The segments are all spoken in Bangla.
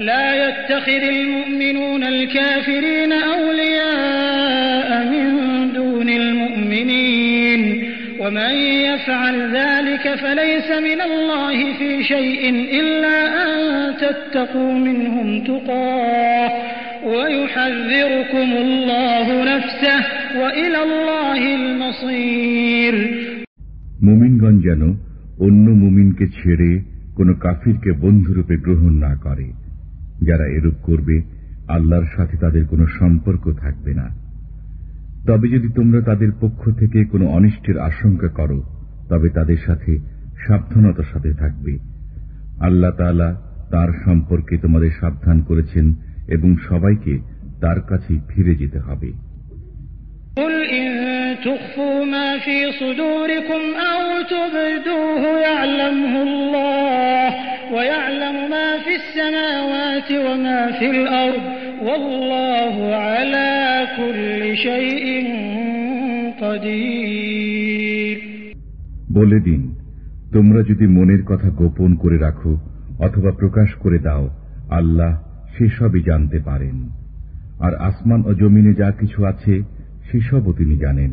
لا يتخذ المؤمنون الكافرين أولياء من دون المؤمنين ومن يفعل ذلك فليس من الله في شيء إلا أن تتقوا منهم تقاه ويحذركم الله نفسه وإلى الله المصير মুমিনগণ যেন অন্য মুমিনকে ছেড়ে কোনো কাফিরকে বন্ধুরূপে গ্রহণ না করে যারা এরূপ করবে, আল্লাহর সাথে তাদের কোনো সম্পর্ক থাকবে না। তবে যদি তোমরা তাদের পক্ষ থেকে কোনো অনিষ্টের আশঙ্কা করো, তবে তাদের সাথে সাবধানতার সাথে থাকবে। আল্লাহ তালা তার সম্পর্কে তোমাদের সাবধান করেছেন এবং সবাইকে তার কাছেই ফিরে যেতে হবে। تخفوا ما في صدوركم أو تبدوه يعلمه الله ويعلم ما في السماوات وما في الأرض والله على كل شيء قدير বলে দিন তোমরা যদি মনের কথা গোপন করে রাখো অথবা প্রকাশ করে দাও আল্লাহ সেসবই জানতে পারেন আর আসমান ও জমিনে যা কিছু আছে সেসবও তিনি জানেন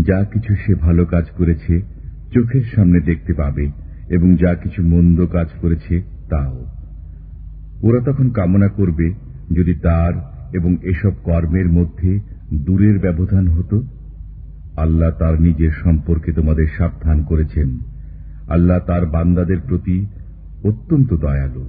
যা কিছু সে ভালো কাজ করেছে, চোখের সামনে দেখতে পাবে এবং যা কিছু মন্দ কাজ করেছে, তাও। ওরা তখন কামনা করবে, যদি তার এবং এসব কর্মের মধ্যে দূরের ব্যবধান হতো, আল্লাহ তার নিজের সম্পর্কে তোমাদের সাবধান করেছেন। আল্লাহ তার বান্দাদের প্রতি অত্যন্ত দয়ালু।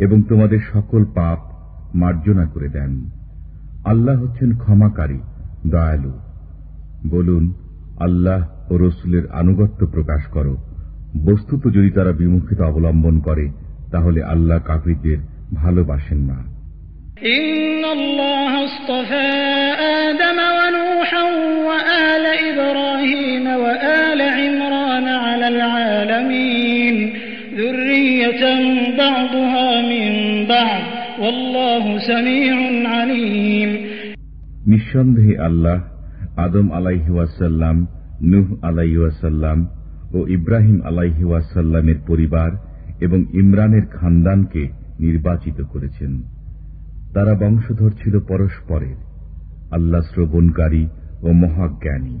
এবং তোমাদের সকল পাপ মার্জনা করে দেন। আল্লাহ হচ্ছেন ক্ষমাকারী, দয়ালু। বলুন, আল্লাহ ও রসুলের আনুগত্য প্রকাশ করো। বস্তুত যদি তারা বিমুখিত অবলম্বন করে, তাহলে আল্লাহ কাফিরদের ভালোবাসেন না। নিঃসন্দেহে আল্লাহ আদম আলাইহি ওয়াসাল্লাম, নুহ আলাইহি ওয়াসাল্লাম ও ইব্রাহিম আলাইহি ওয়াসাল্লামের পরিবার এবং ইমরানের খানদানকে নির্বাচিত করেছেন। তারা বংশধর ছিল পরস্পরের। আল্লাহ শ্রবণকারী ও মহাজ্ঞানী।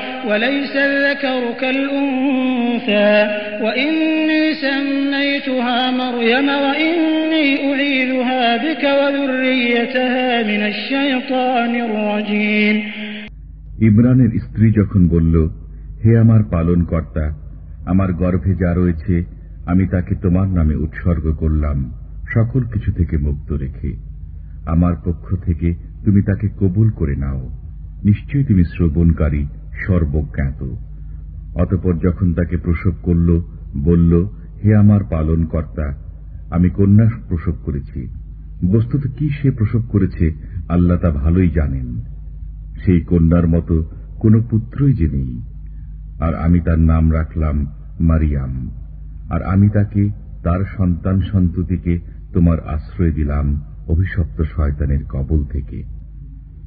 وليس الذكر كالأنثى وإني سميتها مريم وإني أعيذها بك وذريتها من الشيطان الرجيم ইমরানের স্ত্রী যখন বলল হে আমার পালন কর্তা আমার গর্ভে যা রয়েছে আমি তাকে তোমার নামে উৎসর্গ করলাম সকল কিছু থেকে মুক্ত রেখে আমার পক্ষ থেকে তুমি তাকে কবুল করে নাও নিশ্চয়ই তুমি শ্রবণকারী সর্বজ্ঞাত। অতপর যখন তাকে প্রসব করল, বলল, হে আমার পালন কর্তা আমি কন্যা প্রসব করেছি। বস্তুত কি সে প্রসব করেছে, আল্লাহ তা ভালোই জানেন। সেই কন্যার মতো কোনো পুত্রই যে নেই। আর আমি তার নাম রাখলাম মারিয়াম। আর আমি তাকে, তার সন্তান সন্ততিকে তোমার আশ্রয় দিলাম অভিশপ্ত শয়তানের কবল থেকে।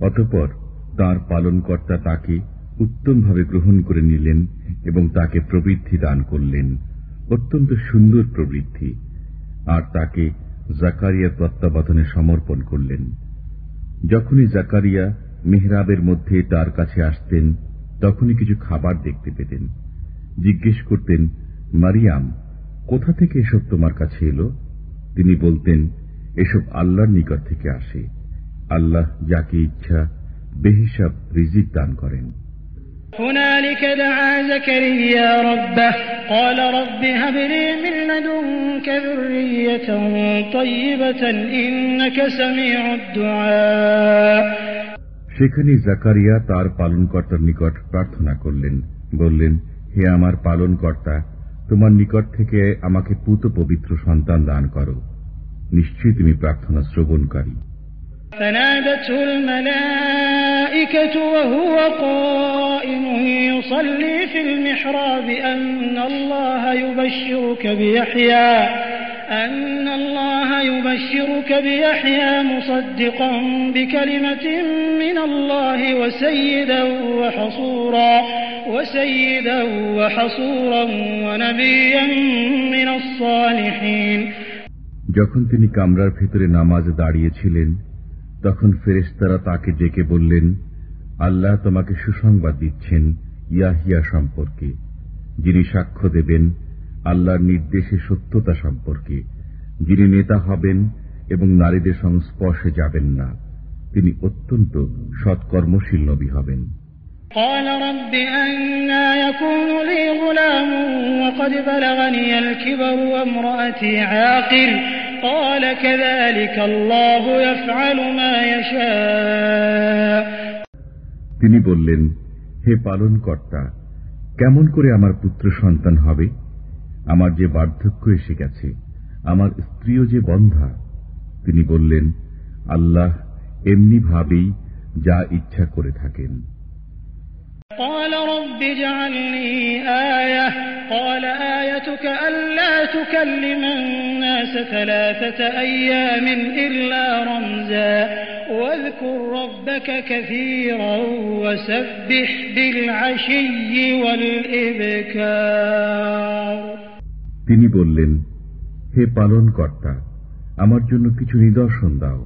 অতপর তার পালনকর্তা তাকে উত্তমভাবে গ্রহণ করে নিলেন এবং তাকে প্রবৃদ্ধি দান করলেন। অত্যন্ত সুন্দর প্রবৃদ্ধি। আর তাকে জাকারিয়ার তত্ত্বাবধানে সমর্পণ করলেন। যখনই জাকারিয়া মেহরাবের মধ্যে তার কাছে আসতেন, তখনই কিছু খাবার দেখতে পেতেন। জিজ্ঞেস করতেন মারিয়াম কোথা থেকে এসব তোমার কাছে এলো তিনি বলতেন এসব আল্লাহর নিকট থেকে আসে আল্লাহ যাকে ইচ্ছা বেহিসাব রিজিক দান করেন هنالك دعا زكريا ربه قال رب هب لي من لدنك ذرية طيبة إنك سميع الدعاء সেখানে জাকারিয়া তার পালনকর্তার নিকট প্রার্থনা করলেন বললেন হে আমার পালনকর্তা তোমার নিকট থেকে আমাকে পুত পবিত্র সন্তান দান করো নিশ্চয়ই তুমি প্রার্থনা শ্রবণকারী فنادته الملائكة وهو قائم يصلي في المحراب أن الله يبشرك بيحيى أن الله يبشرك بيحيى مصدقا بكلمة من الله وسيدا وحصورا وسيدا وحصورا ونبيا من الصالحين যখন তিনি কামরার ভেতরে নামাজে দাঁড়িয়েছিলেন তখন ফেরেশতারা তাকে ডেকে বললেন আল্লাহ তোমাকে সুসংবাদ দিচ্ছেন ইয়াহিয়া সম্পর্কে যিনি সাক্ষ্য দেবেন আল্লাহর নির্দেশে সত্যতা সম্পর্কে যিনি নেতা হবেন এবং নারীদের সংস্পর্শে যাবেন না তিনি অত্যন্ত সৎকর্মশীল নবী হবেন قال رب أنا يكون لي غلام وقد بلغني الكبر وامرأتي عاقر قال كذلك الله يفعل ما يشاء তিনি বললেন হে পালন কর্তা কেমন করে আমার পুত্র সন্তান হবে আমার যে বার্ধক্য এসে গেছে আমার স্ত্রীও যে বন্ধা তিনি বললেন আল্লাহ এমনি ভাবেই যা ইচ্ছা করে থাকেন قال رب اجعل لي آية قال آيتك ألا تكلم الناس ثلاثة أيام إلا رمزا واذكر ربك كثيرا وسبح بالعشي والإبكار তিনি বললেন হে পালন কর্তা আমার জন্য কিছু নিদর্শন দাও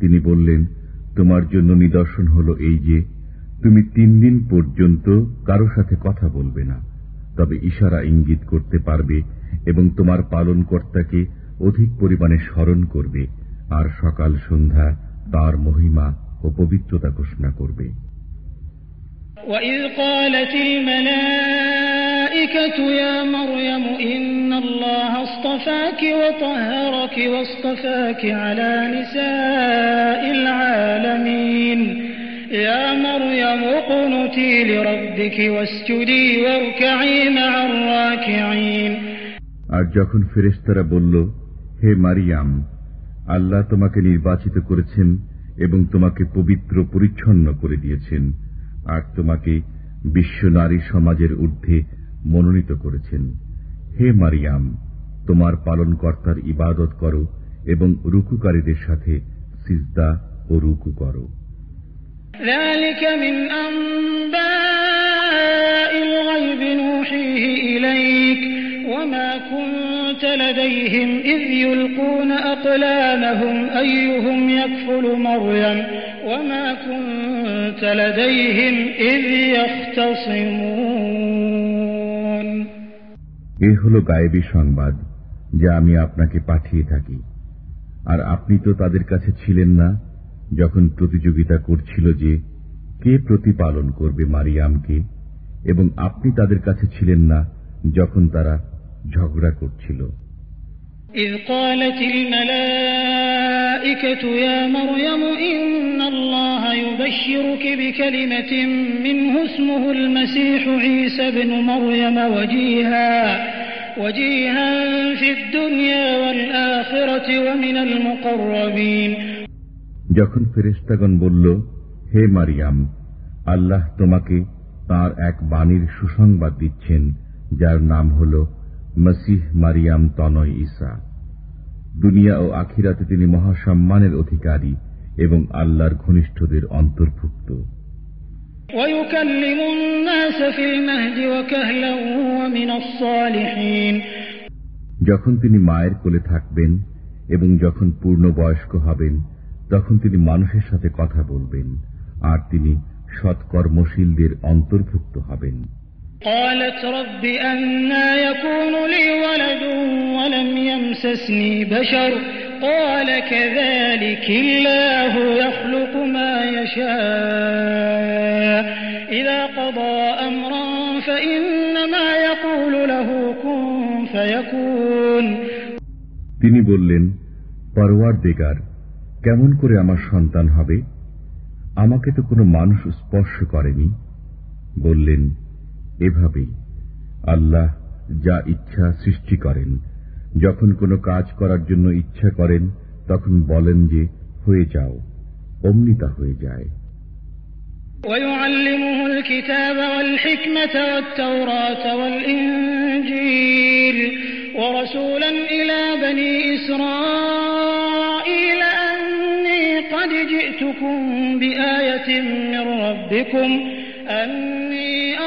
তিনি বললেন তোমার জন্য নিদর্শন হলো এই যে তুমি তিন দিন পর্যন্ত কারো সাথে কথা বলবে না তবে ইশারা ইঙ্গিত করতে পারবে এবং তোমার পালন কর্তাকে অধিক পরিমাণে স্মরণ করবে আর সকাল সন্ধ্যা তার মহিমা ও পবিত্রতা ঘোষণা করবে وإذ قالت الملائكة يا مريم إن الله اصطفاك وطهرك واصطفاك على نساء العالمين يا مريم اقنتي لربك واسجدي واركعي مع الراكعين আর যখন ফেরেশতারা বলল হে মারিয়াম আল্লাহ তোমাকে নির্বাচিত করেছেন এবং তোমাকে পবিত্র পরিচ্ছন্ন করে দিয়েছেন আর তোমাকে বিশ্ব নারী সমাজের ঊর্ধ্বে মনোনীত করেছেন হে মারিয়াম তোমার পালনকর্তার ইবাদত করো এবং রুকুকারীদের সাথে সিজদা ও রুকু করো ذلك من أنباء الغيب نوحيه إليك وما كنت لديهم إذ يلقون أقلامهم أيهم يكفل مريم وما كنت لديهم إذ يختصمون এ হল গায়েবী সংবাদ যা আমি আপনাকে পাঠিয়ে থাকি আর আপনি তো তাদের কাছে ছিলেন না যখন প্রতিযোগিতা করছিল যে কে প্রতিপালন করবে মারিয়ামকে এবং আপনি তাদের কাছে ছিলেন না যখন তারা ঝগড়া করছিল إذ قالت الملائكة الملائكة يا مريم إن الله يبشرك بكلمة منه اسمه المسيح عيسى بن مريم وجيها যখন ফেরেশতাগণ বলল, হে মারিয়াম, আল্লাহ তোমাকে তার এক বাণীর সুসংবাদ দিচ্ছেন, যার নাম হল মসিহ মারিয়াম তনয় ঈসা। দুনিয়া ও আখিরাতে তিনি মহাসম্মানের অধিকারী এবং আল্লাহর ঘনিষ্ঠদের অন্তর্ভুক্ত। যখন তিনি মায়ের কোলে থাকবেন এবং যখন পূর্ণ বয়স্ক হবেন তখন তিনি মানুষের সাথে কথা বলবেন আর তিনি সৎকর্মশীলদের অন্তর্ভুক্ত হবেন قالت رب أنا يكون لي ولد ولم يمسسني بشر قال كذلك الله يخلق ما يشاء إذا قضى أمرا فإنما يقول له كن فيكون তিনি বললেন পরওয়ার দেগার কেমন করে আমার সন্তান হবে আমাকে তো কোনো মানুষ স্পর্শ করেনি বললেন এভাবেই আল্লাহ যা ইচ্ছা সৃষ্টি করেন যখন কোনো কাজ করার জন্য ইচ্ছা করেন তখন বলেন যে হয়ে যাও অমনি তা হয়ে যায় ويعلمه الكتاب والحكمة والتوراة والإنجيل ورسولا إلى بني إسرائيل أني قد جئتكم بآية من ربكم أني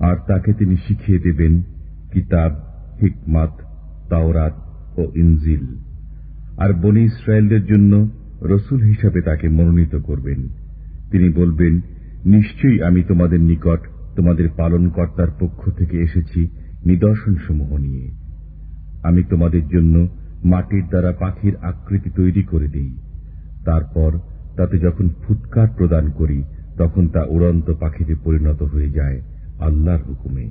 আর তাকে তিনি শিখিয়ে দেবেন কিতাব, হিকমাত, তাওরাত ও ইনজিল। আর বনি ইসরায়েলদের জন্য রসুল হিসাবে তাকে মনোনীত করবেন। তিনি বলবেন, নিশ্চয়ই আমি তোমাদের নিকট, তোমাদের পালনকর্তার পক্ষ থেকে এসেছি নিদর্শনসমূহ নিয়ে। আমি তোমাদের জন্য মাটির দ্বারা পাখির আকৃতি তৈরি করে দিই। তারপর তাতে যখন ফুৎকার প্রদান করি, তখন তা উড়ন্ত পাখিতে পরিণত হয়ে যায়। আল্লাহর হুকুমে।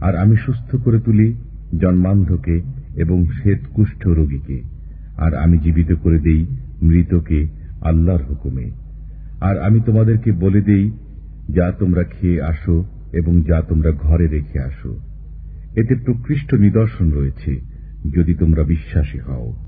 আর আমি সুস্থ করে তুলি জন্মান্ধকে এবং শ্বেত কুষ্ঠ রোগীকে। আর আমি জীবিত করে দেই মৃতকে আল্লাহর হুকুমে। আর আমি তোমাদেরকে বলে দেই, যা তোমরা খেয়ে আসো এবং যা তোমরা ঘরে রেখে আসো। এতে প্রকৃষ্ট নিদর্শন রয়েছে, যদি তোমরা বিশ্বাসী হও।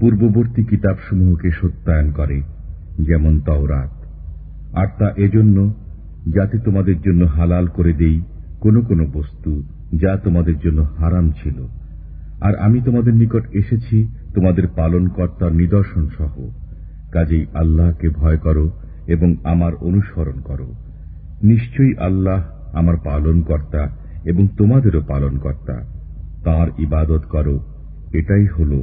পূর্ববর্তী কিতাবসমূহকে সত্যায়ন করে, যেমন তওরাত। আর তা এজন্য, যাতে তোমাদের জন্য হালাল করে দেই কোন কোন বস্তু যা তোমাদের জন্য হারাম ছিল। আর আমি তোমাদের নিকট এসেছি তোমাদের পালন কর্তার নিদর্শন সহ। কাজেই আল্লাহকে ভয় করো এবং আমার অনুসরণ করো। নিশ্চয়ই আল্লাহ আমার পালন কর্তা এবং তোমাদেরও পালন কর্তা তাঁর ইবাদত করো, এটাই হল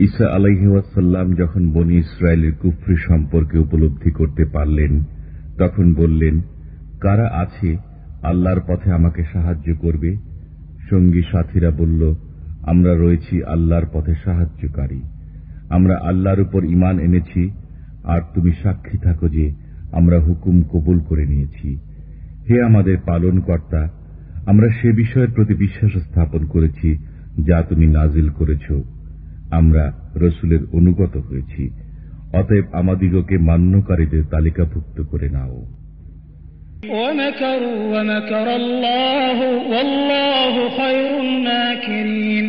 ঈসা আলাইহাসাল্লাম যখন বনি ইসরায়েলের কুফরি সম্পর্কে উপলব্ধি করতে পারলেন, তখন বললেন, কারা আছে আল্লাহর পথে আমাকে সাহায্য করবে? সঙ্গী সাথীরা বলল, আমরা রয়েছি আল্লাহর পথে সাহায্যকারী। আমরা আল্লাহর উপর ইমান এনেছি, আর তুমি সাক্ষী থাকো যে আমরা হুকুম কবুল করে নিয়েছি। হে আমাদের পালন কর্তা আমরা সে বিষয়ের প্রতি বিশ্বাস স্থাপন করেছি যা তুমি নাজিল করেছ। আমরা রসুলের অনুগত হয়েছি অতএব আমাদিগকে মান্যকারীদের তালিকাভুক্ত করে নাও ومكروا ومكر الله والله خير الماكرين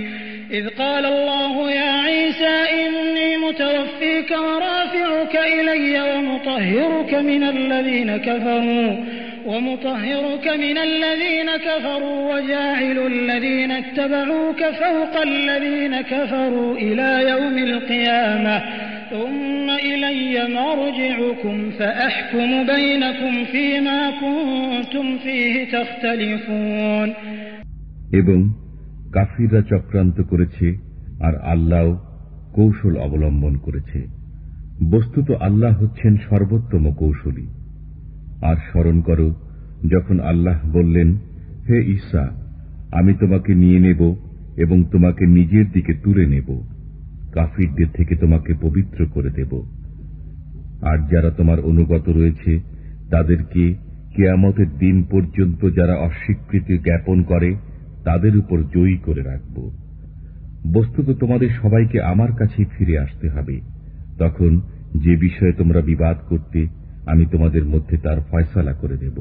إذ قال الله يا عيسى إني متوفيك ورافعك إلي ومطهرك من الذين كفروا ومطهرك من الذين كفروا وجاعل الذين اتبعوك فوق الذين كفروا إلى يوم القيامة ثم إلي مرجعكم فأحكم بينكم فيما كنتم فيه تختلفون এবং কাফিররা চক্রান্ত করেছে আর আল্লাহ কৌশল অবলম্বন করেছে বস্তুত আল্লাহ হচ্ছেন সর্বোত্তম কৌশলী আর স্মরণ করো, যখন আল্লাহ বললেন, হে ঈসা, আমি তোমাকে নিয়ে নেব এবং তোমাকে নিজের দিকে তুলে নেব। কাফিরদের থেকে তোমাকে পবিত্র করে দেব। আর যারা তোমার অনুগত রয়েছে, তাদেরকে কেয়ামতের দিন পর্যন্ত যারা অস্বীকৃতি জ্ঞাপন করে, তাদের উপর জয়ী করে রাখব। বস্তুত তোমাদের সবাইকে আমার কাছেই ফিরে আসতে হবে। তখন যে বিষয়ে তোমরা বিবাদ করতে আমি তোমাদের মধ্যে তার ফয়সালা করে দেব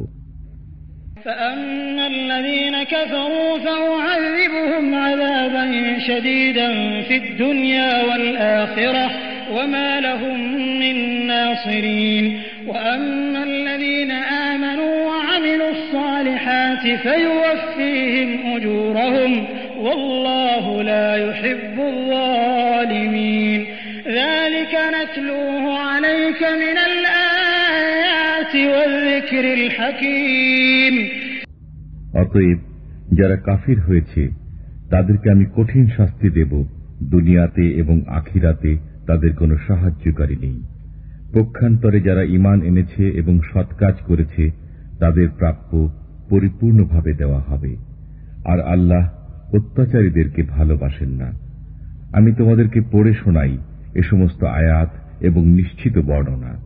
فأما الذين كفروا فأعذبهم عذابا شديدا في الدنيا والآخرة وما لهم من ناصرين وأما الذين آمنوا وعملوا الصالحات فيوفيهم أجورهم والله لا يحب الظالمين ذلك نتلوه عليك من الآيات والذكر الحكيم অতএব যারা কাফির হয়েছে, তাদেরকে আমি কঠিন শাস্তি দেব। দুনিয়াতে এবং আখিরাতে তাদের কোনো সাহায্যকারী নেই। পক্ষান্তরে যারা ইমান এনেছে এবং সৎ কাজ করেছে, তাদের প্রাপ্য পরিপূর্ণভাবে দেওয়া হবে। আর আল্লাহ অত্যাচারীদেরকে ভালোবাসেন না। আমি তোমাদেরকে পড়ে শোনাই এ সমস্ত আয়াত এবং নিশ্চিত বর্ণনা।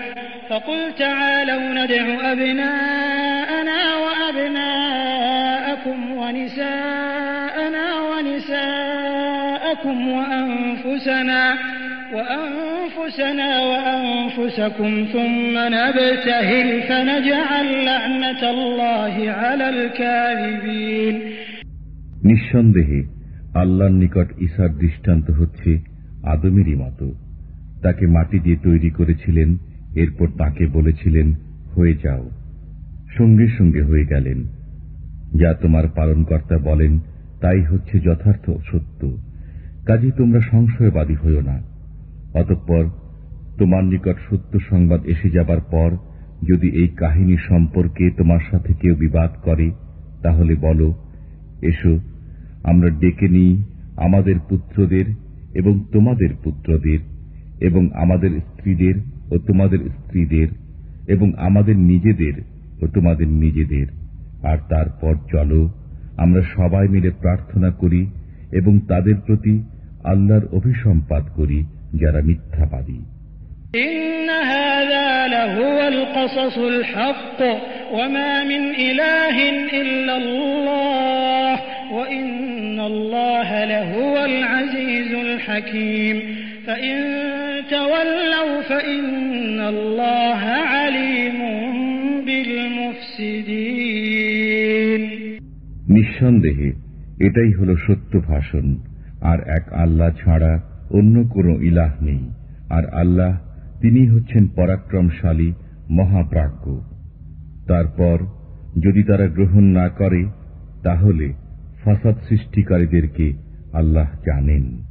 فقل تعالوا ندع أبناءنا وأبناءكم ونساءنا ونساءكم وأنفسنا وأنفسنا وأنفسكم ثم نبتهل فنجعل لعنة الله على الكاذبين নিঃসন্দেহে আল্লাহর নিকট ঈশার দৃষ্টান্ত হচ্ছে আদমেরই মতো তাকে মাটি দিয়ে তৈরি করেছিলেন এরপর তাকে বলেছিলেন, হয়ে যাও। সঙ্গে সঙ্গে হয়ে গেলেন। যা তোমার পালনকর্তা বলেন, তাই হচ্ছে যথার্থ সত্য। কাজে তোমরা সংশয়বাদী হইও না। অতঃপর তোমার নিকট সত্য সংবাদ এসে যাবার পর, যদি এই কাহিনী সম্পর্কে তোমার সাথে কেউ বিবাদ করে, তাহলে বলো, এসো, আমরা ডেকে নিই আমাদের পুত্রদের এবং তোমাদের পুত্রদের এবং আমাদের স্ত্রীদের ও তোমাদের স্ত্রীদের এবং আমাদের নিজেদের ও তোমাদের নিজেদের আর তারপর চলো আমরা সবাই মিলে প্রার্থনা করি এবং তাদের প্রতি আল্লাহর অভিসম্পাদ করি যারা মিথ্যাবাদী إن هذا لهو القصص الحق وما من إله إلا الله وإن الله لهو العزيز الحكيم فإن নিঃসন্দেহে, এটাই হল সত্য ভাষণ। আর এক আল্লাহ ছাড়া অন্য কোনো ইলাহ নেই। আর আল্লাহ তিনি হচ্ছেন পরাক্রমশালী, মহাপ্রাজ্ঞ। তারপর, যদি তারা গ্রহণ না করে, তাহলে ফাসাদ সৃষ্টিকারীদেরকে আল্লাহ জানেন।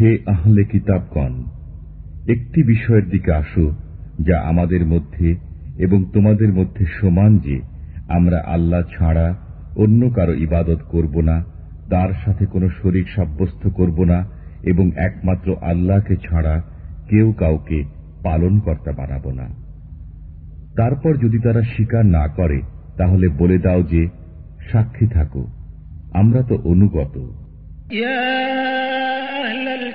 হে আহলে কিতাবগণ, একটি বিষয়ের দিকে আসো যা আমাদের মধ্যে এবং তোমাদের মধ্যে সমান যে আমরা আল্লাহ ছাড়া অন্য কারও ইবাদত করব না, তার সাথে কোনো শরীর সাব্যস্ত করব না এবং একমাত্র আল্লাহকে ছাড়া কেউ কাউকে পালনকর্তা বানাব না। তারপর যদি তারা স্বীকার না করে, তাহলে বলে দাও যে, সাক্ষী থাকো, আমরা তো অনুগত।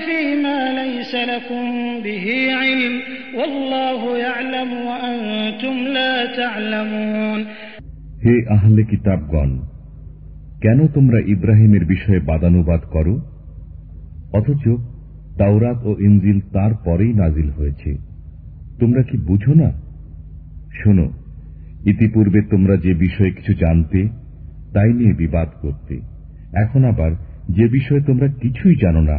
فيما ليس لكم به علم والله يعلم وأنتم لا تعلمون হে আহলে কিতাবগণ কেন তোমরা ইব্রাহিমের বিষয়ে বাদানুবাদ করো অথচ তাওরাত ও ইনজিল তার পরেই নাজিল হয়েছে তোমরা কি বুঝো না শোনো ইতিপূর্বে তোমরা যে বিষয়ে কিছু জানতে তাই নিয়ে বিবাদ করতে এখন আবার যে বিষয়ে তোমরা কিছুই জানো না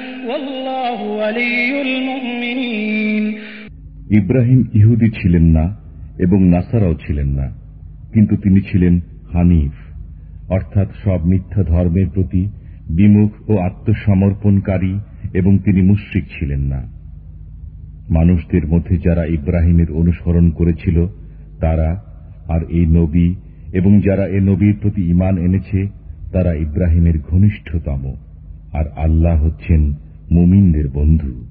ইব্রাহিম ইহুদি ছিলেন না এবং নাসারাও ছিলেন না, কিন্তু তিনি ছিলেন হানিফ। অর্থাৎ সব মিথ্যা ধর্মের প্রতি বিমুখ ও আত্মসমর্পণকারী এবং তিনি মুশ্রিক ছিলেন না। মানুষদের মধ্যে যারা ইব্রাহিমের অনুসরণ করেছিল, তারা আর এই নবী এবং যারা এ নবীর প্রতি ইমান এনেছে, তারা ইব্রাহিমের ঘনিষ্ঠতম। আর আল্লাহ হচ্ছেন মুমিনদের বন্ধু।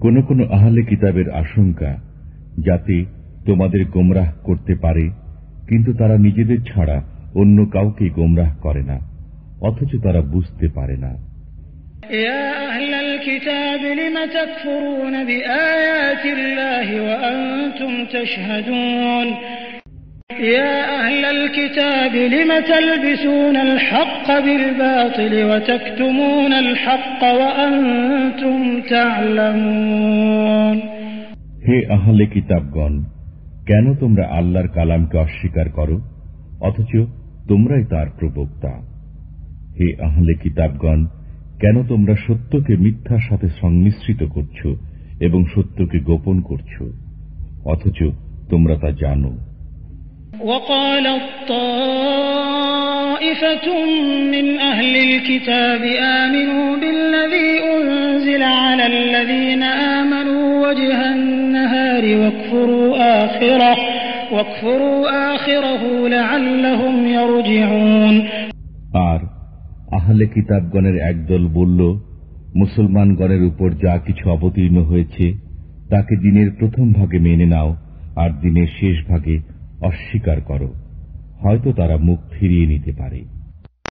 কোন কোন আহলে কিতাবের আশঙ্কা যাতে তোমাদের গোমরাহ করতে পারে কিন্তু তারা নিজেদের ছাড়া অন্য কাউকে গোমরাহ করে না অথচ তারা বুঝতে পারে না। يا أهل الكتاب لم تكفرون بآيات الله وأنتم تشهدون يا أهل الكتاب لم تلبسون الحق بالباطل وتكتمون الحق وأنتم تعلمون হে আহলে কিতাবগণ কেন তোমরা আল্লাহর কালামকে অস্বীকার করো অথচ তোমরাই তার প্রবক্তা হে আহলে কিতাবগণ কেন তোমরা সত্যকে মিথ্যার সাথে সংমিশ্রিত করছ এবং সত্যকে গোপন করছ অথচ তোমরা তা জানো وقالت طائفة من أهل الكتاب آمنوا بالذي أنزل على الذين آمنوا وجه النهار واكفروا آخره واكفروا آخره لعلهم يرجعون আর আহলে কিতাবগণের একদল বলল, মুসলমানগণের উপর যা কিছু অবতীর্ণ হয়েছে, তাকে দিনের প্রথম ভাগে মেনে নাও, আর দিনের শেষ ভাগে অস্বীকার করো। হয়তো তারা মুখ ফিরিয়ে নিতে পারে।